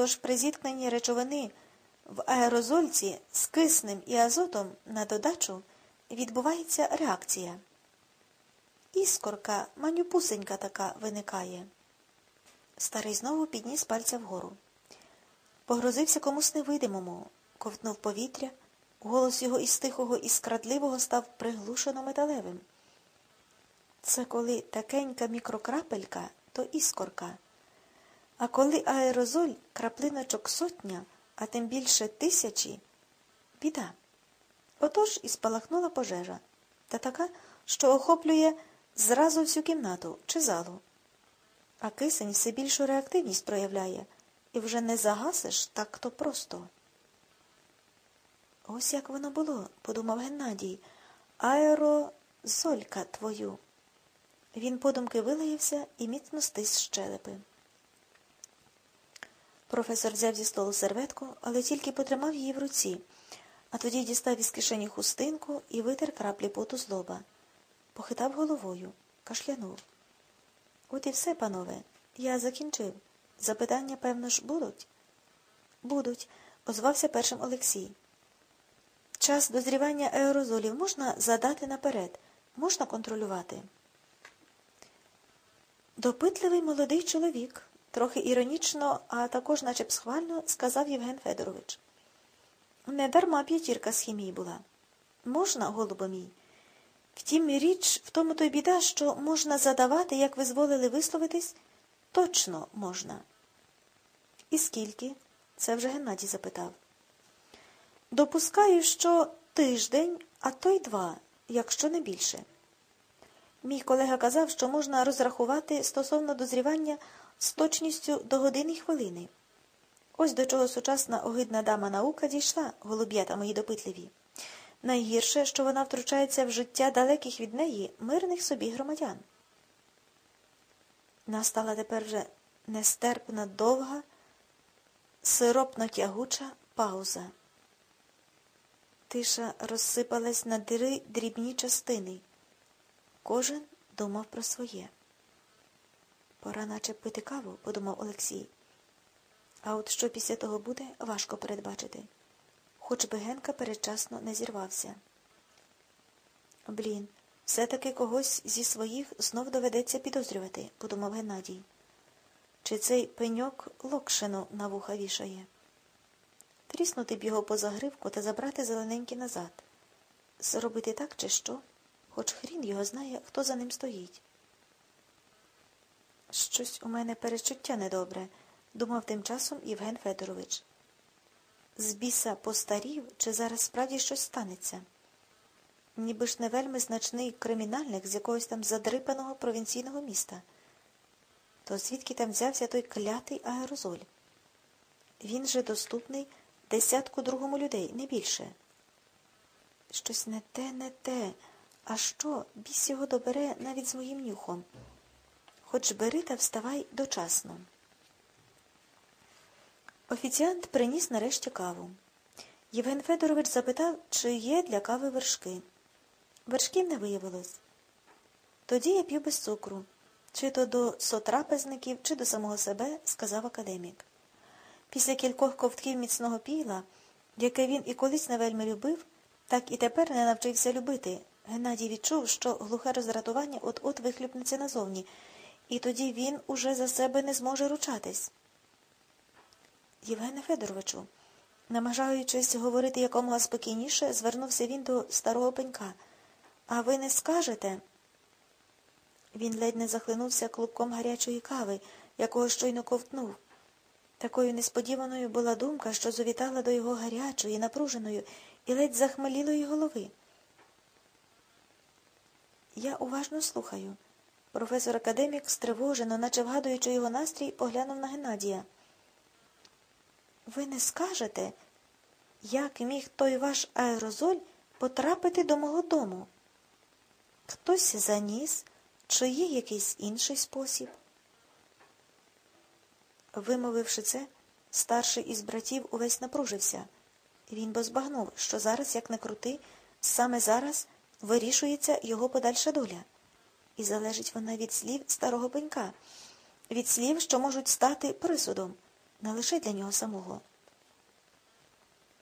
Тож при зіткненні речовини в аерозольці з киснем і азотом на додачу відбувається реакція. Іскорка, манюпусенька така виникає. Старий знову підніс пальця вгору. Погрозився комусь невидимому, ковтнув повітря, голос його із тихого і скрадливого став приглушено металевим. Це коли такенька мікрокрапелька, то іскорка. А коли аерозоль краплиночок сотня, а тим більше тисячі, біда. Отож і спалахнула пожежа, та така, що охоплює зразу всю кімнату чи залу. А кисень все більшу реактивність проявляє, і вже не загасиш так то просто. Ось як воно було, подумав Геннадій, аерозолька твою. Він подумки вилаявся і міцно стис щелепи. Професор взяв зі столу серветку, але тільки потримав її в руці, а тоді дістав із кишені хустинку і витер краплі поту з лоба. Похитав головою, кашлянув. От і все, панове, я закінчив. Запитання, певно ж, будуть? Будуть, озвався першим Олексій. Час дозрівання аерозолів можна задати наперед, можна контролювати. Допитливий молодий чоловік, трохи іронічно, а також наче б схвально, сказав Євген Федорович. Не дарма п'ятірка з хімії була. Можна, голубо мій. Втім, річ в тому то й біда, що можна задавати, як ви зволили висловитись, точно можна. І скільки? Це вже Геннадій запитав. Допускаю, що тиждень, а то й два, якщо не більше. Мій колега казав, що можна розрахувати стосовно дозрівання з точністю до години й хвилини. Ось до чого сучасна огидна дама наука дійшла, голуб'ята мої допитливі. Найгірше, що вона втручається в життя далеких від неї мирних собі громадян. Настала тепер вже нестерпна довга, сиропно тягуча пауза. Тиша розсипалась на дири дрібні частини. Кожен думав про своє. Пора наче пити каву, подумав Олексій. А от що після того буде, важко передбачити. Хоч би Генка передчасно не зірвався. Блін, все-таки когось зі своїх знов доведеться підозрювати, подумав Геннадій. Чи цей пеньок локшину на вуха вішає? Тріснути б його поза гривку та забрати зелененький назад. Зробити так, чи що? Хоч хрін його знає, хто за ним стоїть. Щось у мене перечуття недобре, думав тим часом Євген Федорович. З біса постарів, чи зараз справді щось станеться? Ніби ж не вельми значний кримінальник з якогось там задрипаного провінційного міста. То звідки там взявся той клятий аерозоль? Він же доступний десятку другому людей, не більше. Щось не те, не те. А що, біс його добере навіть з моїм нюхом? Хоч бери та вставай дочасно. Офіціант приніс нарешті каву. Євген Федорович запитав, чи є для кави вершки. Вершків не виявилось. Тоді я п'ю без цукру, чи то до сотрапезників, чи до самого себе, сказав академік. Після кількох ковтків міцного піла, яке він і колись не вельми любив, так і тепер не навчився любити. Геннадій відчув, що глухе роздратування от-от вихлюпнеться назовні, і тоді він уже за себе не зможе ручатись. Євгене Федоровичу, намагаючись говорити якомога спокійніше, звернувся він до старого пенька. А ви не скажете? Він ледь не захлинувся клубком гарячої кави, якого щойно ковтнув. Такою несподіваною була думка, що завітала до його гарячої, напруженої і ледь захмелілої голови. Я уважно слухаю. Професор академік, стривожено, наче вгадуючи його настрій, поглянув на Геннадія. Ви не скажете, як міг той ваш аерозоль потрапити до мого дому? Хтось заніс, чи є якийсь інший спосіб? Вимовивши це, старший із братів увесь напружився. Він бо збагнув, що зараз, як не крути, саме зараз вирішується його подальша доля. І залежить вона від слів старого пенька, від слів, що можуть стати присудом. не лише для нього самого.